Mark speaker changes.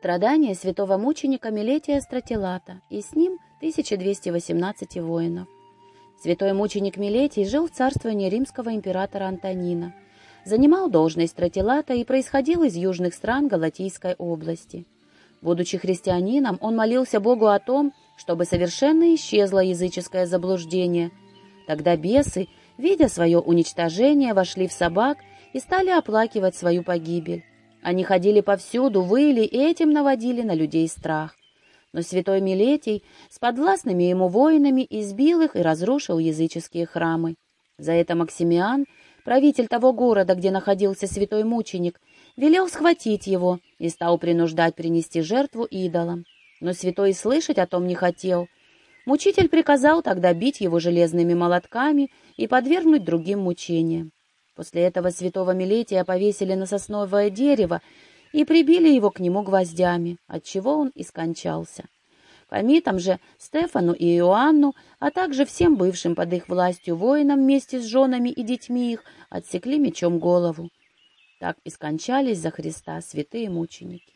Speaker 1: Страдания святого мученика Милетия Стратилата, и с ним 1218 воинов. Святой мученик Милетий жил в царствовании римского императора Антонина, занимал должность Стратилата и происходил из южных стран Галатийской области. Будучи христианином, он молился Богу о том, чтобы совершенно исчезло языческое заблуждение. Тогда бесы, видя свое уничтожение, вошли в собак и стали оплакивать свою погибель. Они ходили повсюду, выли и этим наводили на людей страх. Но святой Милетий с подвластными ему воинами избил их и разрушил языческие храмы. За это Максимиан, правитель того города, где находился святой мученик, велел схватить его и стал принуждать принести жертву идолам. Но святой слышать о том не хотел. Мучитель приказал тогда бить его железными молотками и подвергнуть другим мучениям. После этого святого Милетия повесили на сосновое дерево и прибили его к нему гвоздями, отчего он и скончался. Комитам же Стефану и Иоанну, а также всем бывшим под их властью воинам вместе с женами и детьми их отсекли мечом голову. Так и скончались за Христа святые мученики.